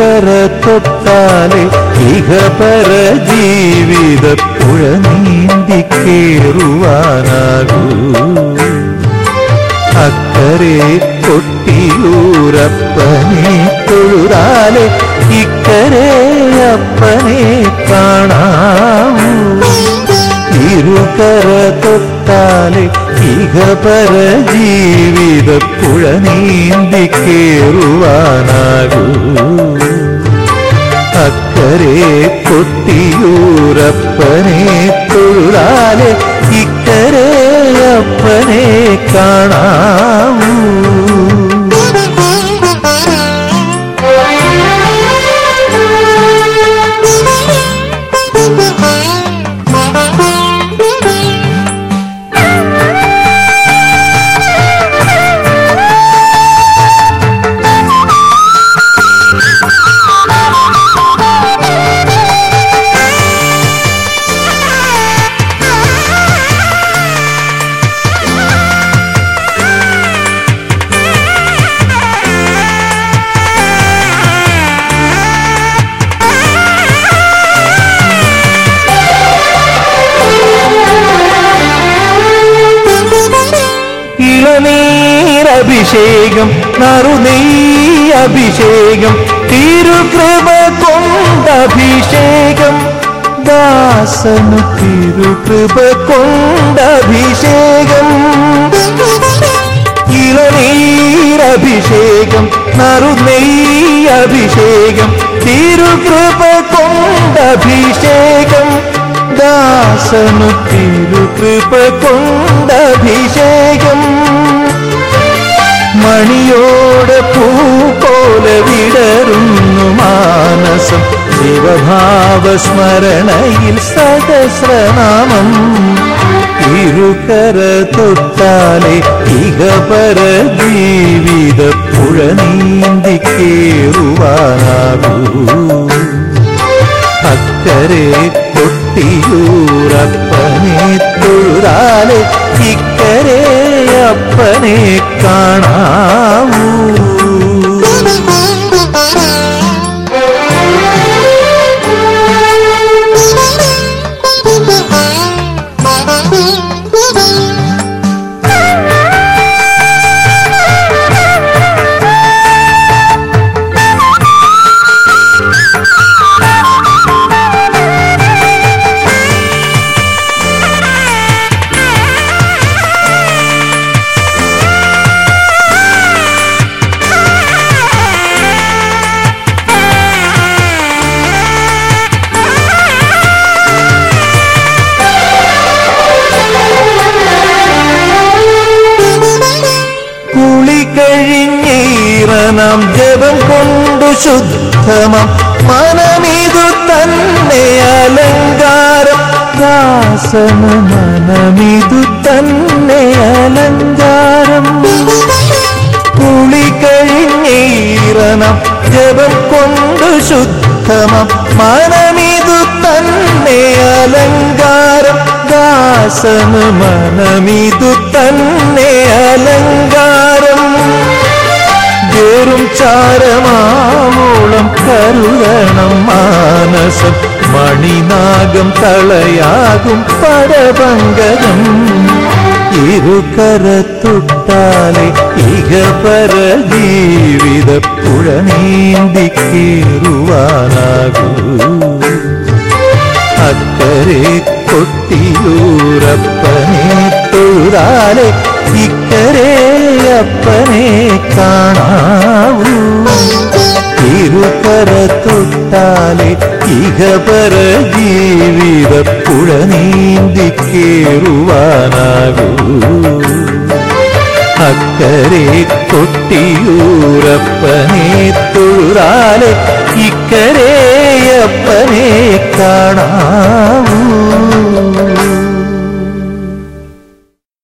ഇരുകര തൊട്ടാലെ ഇഹപര ജീവിത പുഴ നീന്തി കേറുവാനാകൂ. അക്കരെ കൊട്ടിയൂരപ്പനെ തൊഴുതാലെ ഇക്കരെ അപ്പനെ കാണാവൂ ഇരുകര തൊട്ടാലെ ഇഹപര ജീവിത പുഴ നീന്തി കേറുവാനാകൂ. അക്കരെ കൊട്ടിയൂരപ്പനെ തൊഴുതാലെ ഇക്കരെ അപ്പനെ കാണാവൂ ഇളനീരഭിഷേകം നറുനെയ് അഭിഷേകം തിരുകൃപ കൊണ്ടഭിഷേകം ദാസനു തിരുകൃപ കൊണ്ടഭിഷേകം. ഇളനീരഭിഷേകം നറുനെയ് അഭിഷേകം തിരുകൃപ കൊണ്ടഭിഷേകം ദാസനു തിരുകൃപ കൊണ്ടഭിഷേകം. മണിയോട് പൂ പോലെ വിടരുന്നു മാനസം. ശിവഭാവ സ്മരണയിൽ സഹസ്രനാമം. ഇരുകര തൊട്ടാലെ ഇഹപര ജീവിത പുഴ നീന്തി കേറുവാനാകൂ. അക്കരെ കൊട്ടിയൂറപ്പനെ തൊഴുതാലെ ഇക്കരെ അപ്പനെ കാണാവൂ കഴിഞ്ഞീറനം ജപം കൊണ്ടു ശുദ്ധമം. മനമിതു തന്നെ അലങ്കാരം. ദാസന മനമിതു തന്നെ അലങ്കാരം. കുളി കഴിഞ്ഞീറണം ജപം കൊണ്ടു ശുദ്ധമം. മനമിതു തന്നെ അലങ്കാരം. ദാസന മനമിതു തന്നെ അലങ്കാരം. വെറും ചാരമാവോളം കരുതണം മാനസം. മണിനാഗം തളയാകും പടപങ്കജം. ഇരു തൊട്ടാലെ ഇഹപര ജീവിത പുഴ നീന്തി കീറുവാനാകൂ. അക്കരെ കൊട്ടിയൂരപ്പനെ തൊഴുതാലെ ഇക്കരെ അപ്പനെ കാണാവൂ ഇരുകര തൊട്ടാലെ ഇഹപര ജീവിത പുഴ നീന്തി കേറുവാനാകൂ അക്കരെ കൊട്ടിയൂരപ്പനെ തൊഴുതാലെ ഇക്കരെ അപ്പനെ കാണാവൂ